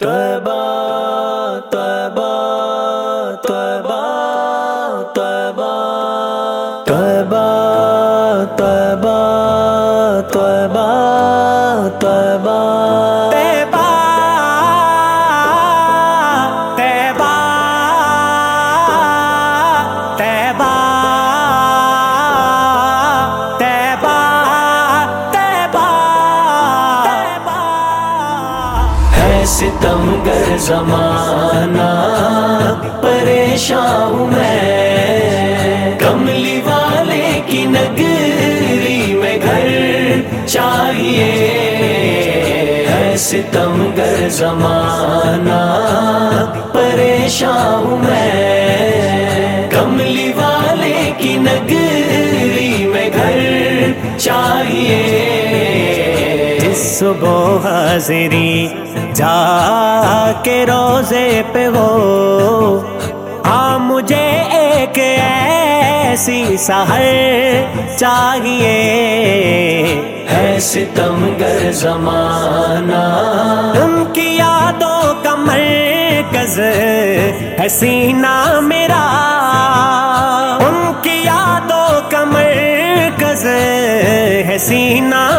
توبہ توبہ توبہ توبہ توبہ توبہ ستم گر زمانہ، پریشان ہوں میں۔ کملی والے کی نگری میں گھر چاہیے۔ ستم گر زمانہ، پریشان ہوں میں۔ صبح حاضری جا کے روزے پہ وہ آ مجھے ایک ایسی سہر چاہیے۔ ہے ستم گر زمانہ۔ ان کی یادوں کا مرکز ہے سینہ میرا۔ ان کی یادوں کا مرکز ہے سینہ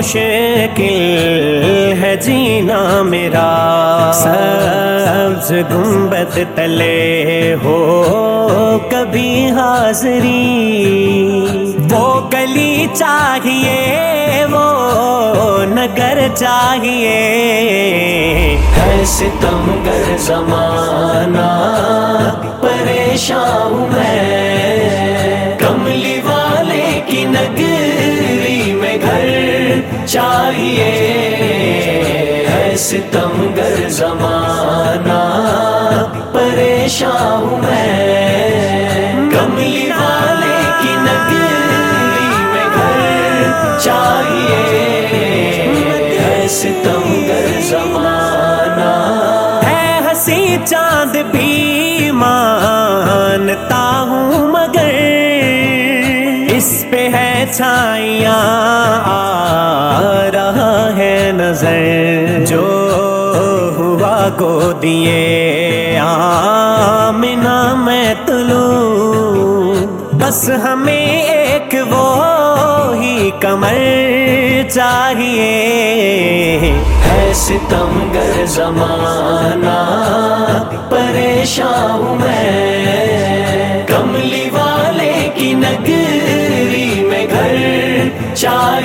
مشکل ہے جینا میرا۔ سبز گنبد تلے ہو کبھی حاضری۔ وہ گلی چاہیے، وہ نگر چاہیے۔ ہے ستم گر زمانہ، پریشان ہوں میں۔ چاہیے ہے ستم گر زمانہ۔ پریشان ہوں میں۔ کملی والے کی نگری میں گھر چاہیے۔ ہے ستم گر زمانہ۔ ہے ہنسی چاند بھی مانتا ہوں مگر اس پہ ہے چھائیاں، آ رہا ہے نظر۔ جو ہوا کو دیے آمنا میں تلو۔ بس ہمیں ایک وہ ہی کمر چاہیے۔ ہے ستم گر زمانہ، پریشان ہوں میں۔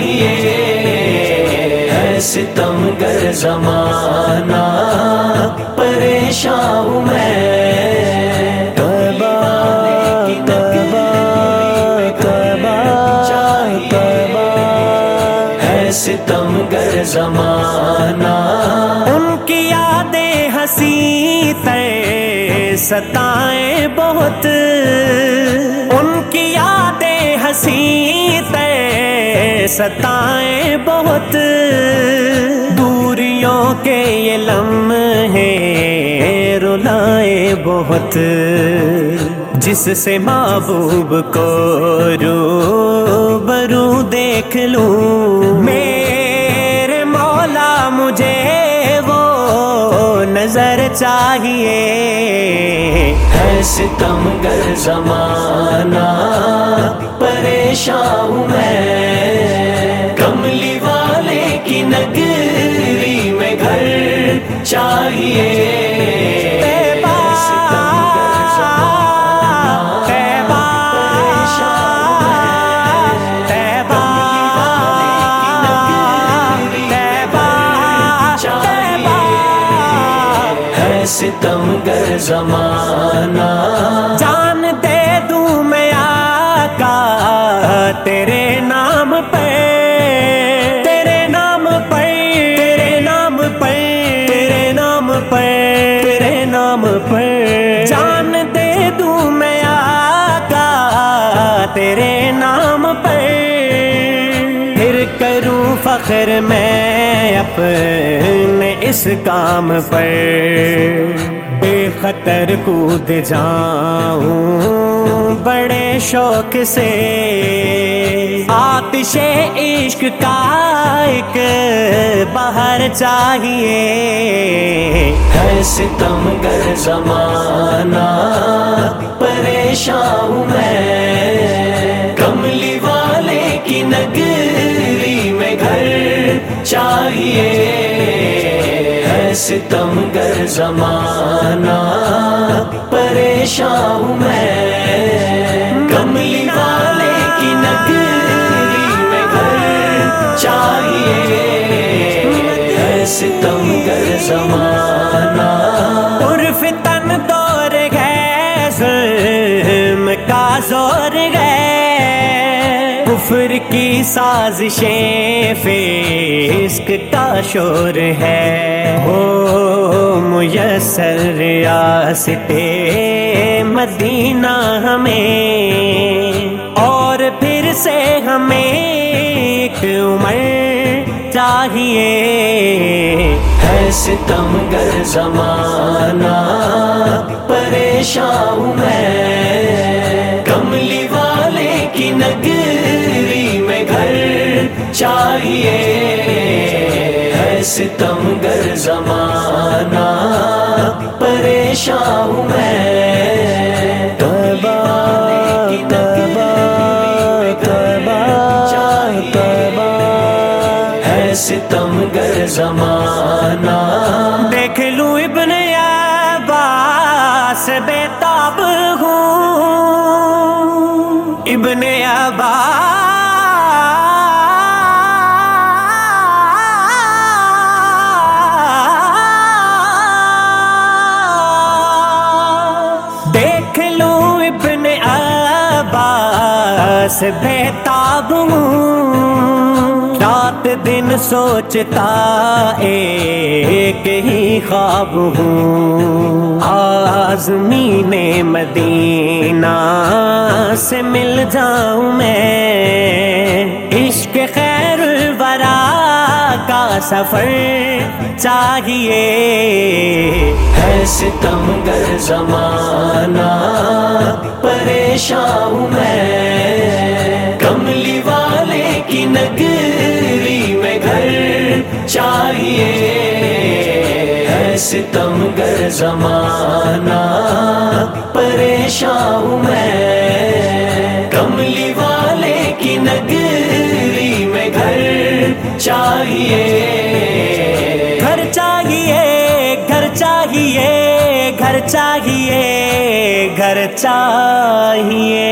ہے ستم گر زمانہ پریشان ہوں میں۔ ہے ستم گر زمانہ۔ ان کی یادیں ہنسی تے ستائیں بہت۔ ان کی یادیں ہنسی ستائیں بہت۔ دوریوں کے یہ لمحے رلائے بہت۔ جس سے محبوب کو رو برو دیکھ لوں۔ میرے مولا مجھے وہ نظر چاہیے۔ ہے ستم گر زمانہ، پریشان ہوں میں۔ ستم گر زمانہ۔ جان دے دوں میں آقا تیرے نام فخر میں اپنے اس کام پر بے خطر کود جاؤں بڑے شوق سے آتش عشق کا ایک باہر چاہیے ہے ستم گر زمانہ پریشان ہوں میں ستم گر زمانہ، پریشان ہوں میں۔ کملی والے کی نگری میں گھر چاہیے۔ ستم گر زمانہ۔ کی سازشیں فسق کا شور ہے۔ ہو میسر ریاست مدینہ ہمیں۔ اور پھر سے ہمیں ایک عمر چاہیے۔ ہے ستم گر زمانہ، پریشان میں۔ ہے ستم گر زمانہ پریشان ہوں میں۔ گھر چاہیے ہے ستم گر زمانہ۔ دیکھ لوں ابن عباس بے تاب ہوں۔ بس بےتاب ہوں۔ رات دن سوچتا ایک ہی خواب ہوں۔ آزمین مدینہ سے مل جاؤں میں۔ عشق خیر سفر چاہیے۔ ہے ستم گر زمانہ، پریشان ہوں میں۔ کملی والے کی نگری میں گھر چاہیے۔ ہے ستم گر زمانہ، پریشان ہوں میں۔ چاہیے۔ گھر چاہیے گھر چاہیے گھر چاہیے گھر چاہیے۔